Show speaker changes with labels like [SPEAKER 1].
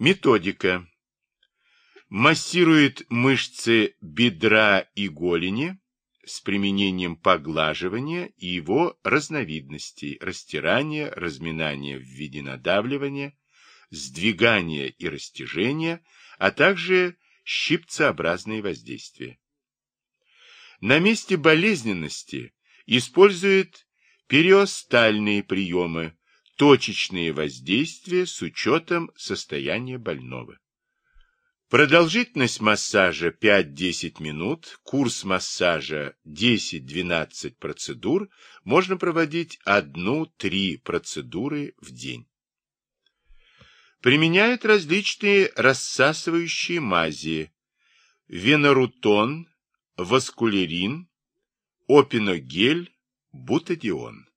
[SPEAKER 1] Методика. Массирует мышцы бедра и голени с применением поглаживания и его разновидностей растирания, разминания в виде надавливания, сдвигания и растяжения, а также щипцеобразные воздействия. На месте болезненности использует периостальные приемы, точечные воздействия с учетом состояния больного. Продолжительность массажа 5-10 минут, курс массажа 10-12 процедур, можно проводить 1-3 процедуры в день. Применяют различные рассасывающие мази, венорутон, васкулерин, опиногель, бутадион.